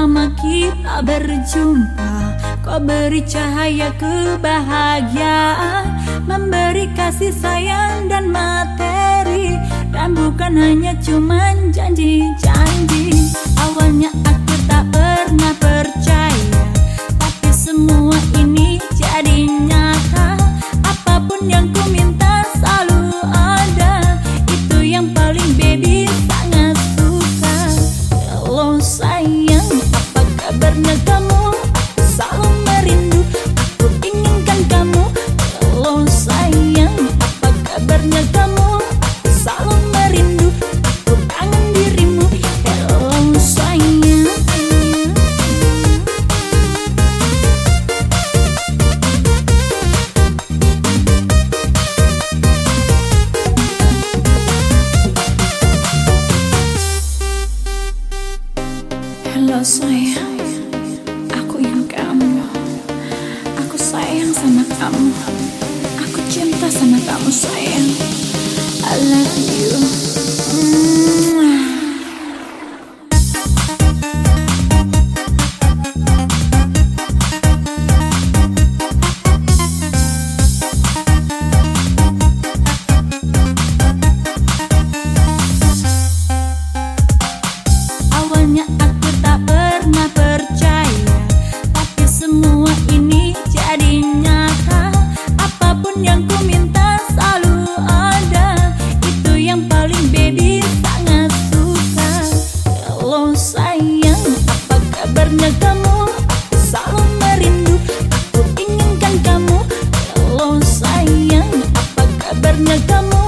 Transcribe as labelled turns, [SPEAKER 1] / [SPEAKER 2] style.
[SPEAKER 1] pertama kita berjumpa Kau beri cahaya kebahagiaan Memberi kasih sayang dan materi. Dan bukan hanya cuman janji-janji Halo sayang, aku yang kamu. Aku sayang sama kamu cinta sama kamu sayang I love you mm -hmm. baby sangat suka. Kalau sayang apa kabarnya kamu? Aku merindu aku inginkan kamu. Kalau sayang apa kabarnya kamu?